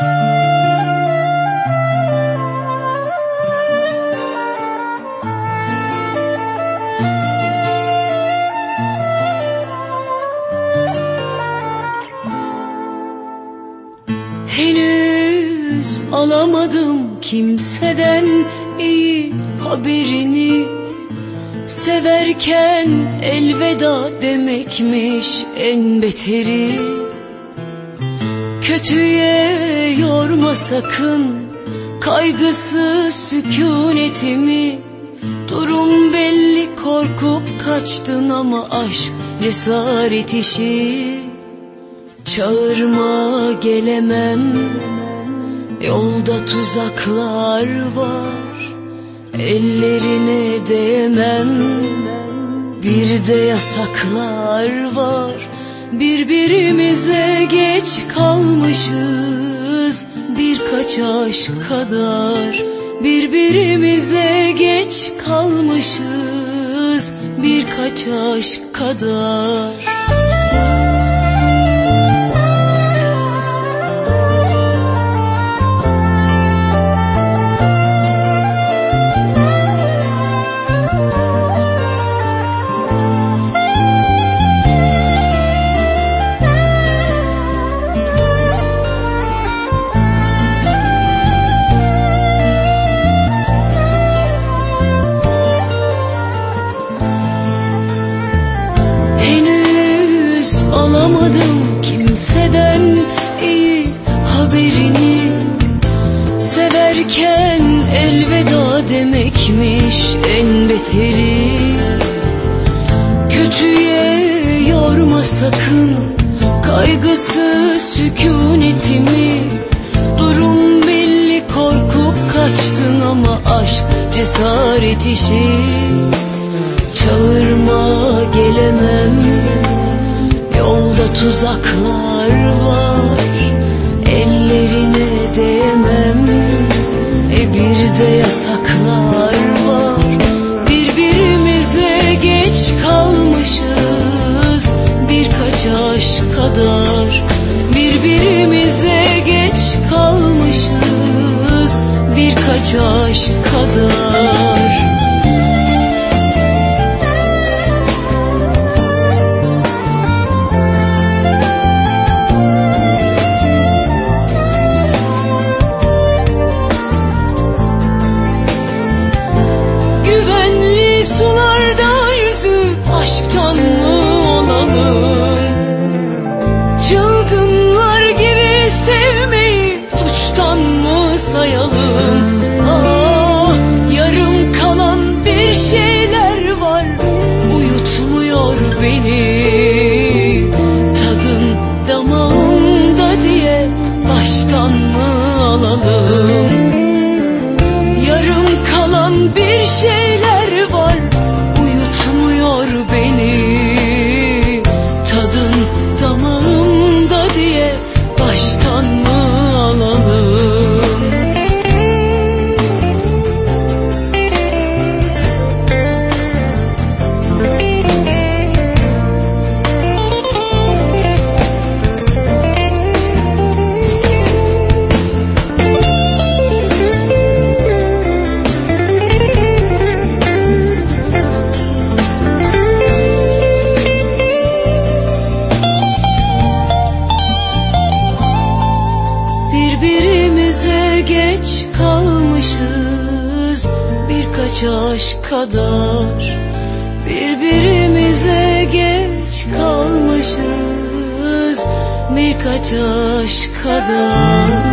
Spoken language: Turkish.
Henüz alamadım kimseden iyi haberini. Severken elveda demekmiş en beteri Kötüye yorma sakın. Kaygısı sükunetimi Durum belli korkup kaçtın ama aşk cesaret işi. Çağırma gelemem. Yolda tuzaklar var. Ellerine değmem. Bir de yasaklar var Birbirimize geç kalmışız. Birkaç aşk kadar Birbirimize geç kalmışız. Birkaç aşk kadar alamadım kimseden iyi haberini. Severken elveda demekmiş en beteri. Kötüye yorma sakın kaygısı sükunetimi Durum belli korkup kaçtın ama aşk cesaret işi. Çağırma gelemem tuzaklar var. Ellerine değmem. E bir de yasaklar var. Birbirimize geç kalmışız. Birkaç aşk kadar. Birbirimize geç kalmışız. Birkaç aşk kadar aşktan mı olalım? Çılgınlar gibi sevmeyi suçtan mı sayalım? Ah yarım kalan bir şeyler var uyutmuyor beni. Tadın damağımda diye baştan mı alalım? Yarım kalan bir şeyler Birbirimize geç kalmışız Birkaç aşk kadar. Birbirimize geç kalmışız Birkaç aşk kadar